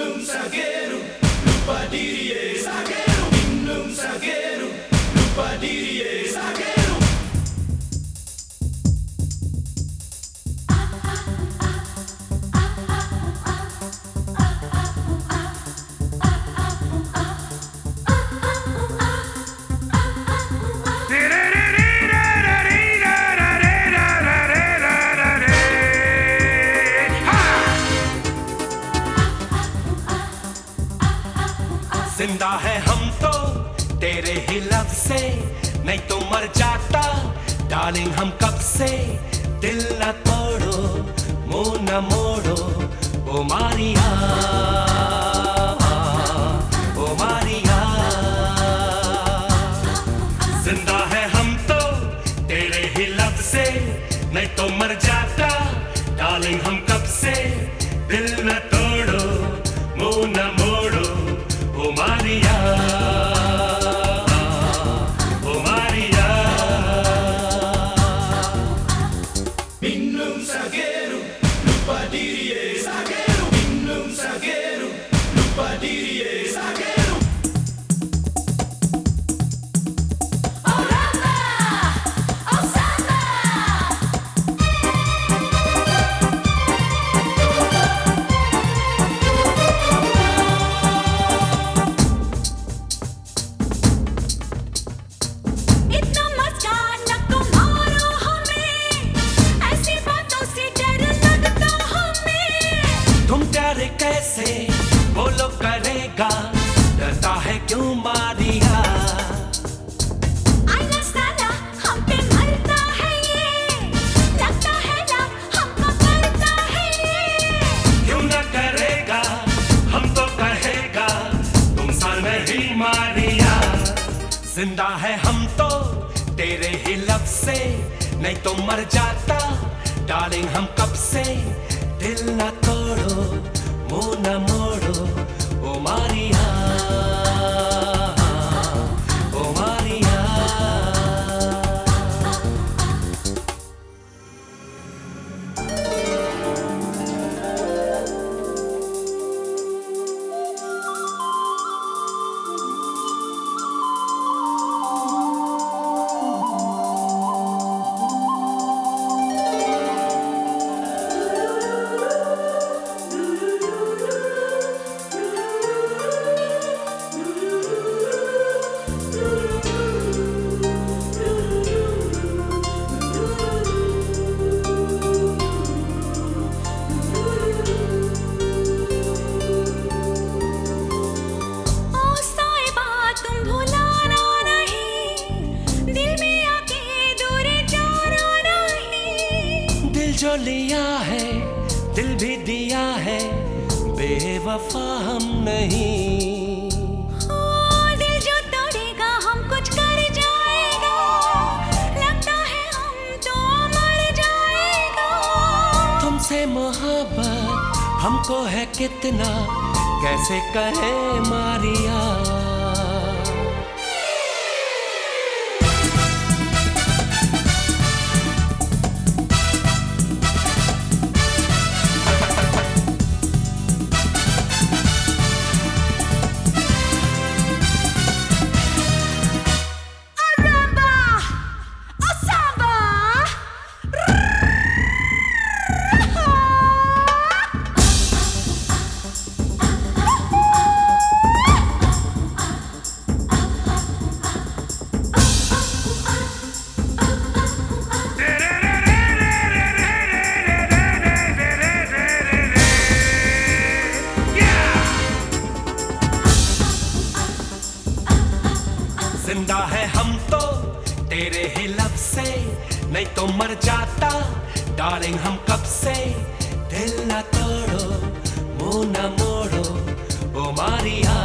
num zagueiro. ज़िंदा है हम तो तेरे ही लव से, नहीं तो मर जाता। डार्लिंग हम कब से दिल न तोड़ो, मुँह न मोड़ो। ओ मारिया ओ मारिया। ज़िंदा है हम तो तेरे ही लव से, नहीं तो मर जाता। डार्लिंग हम कब से दिल न तोड़ो ओ ज़िंदा है हम तो तेरे ही लब से। नहीं तो मर जाता डार्लिंग हम कब से? दिल ना तोड़ो, मुँह न मोड़ो। दिल जो लिया है दिल भी दिया है बेवफा हम नहीं। ओ जो तोड़ेगा हम कुछ कर जाएगा। लगता है हम तो मर जाएगा। तुमसे मोहब्बत हमको है कितना कैसे कहे मारिया? ही लब से, नहीं तो मर जाता। डार्लिंग हम कब से? दिल न तोड़ो, मुँह न मोड़ो। ओ मारिया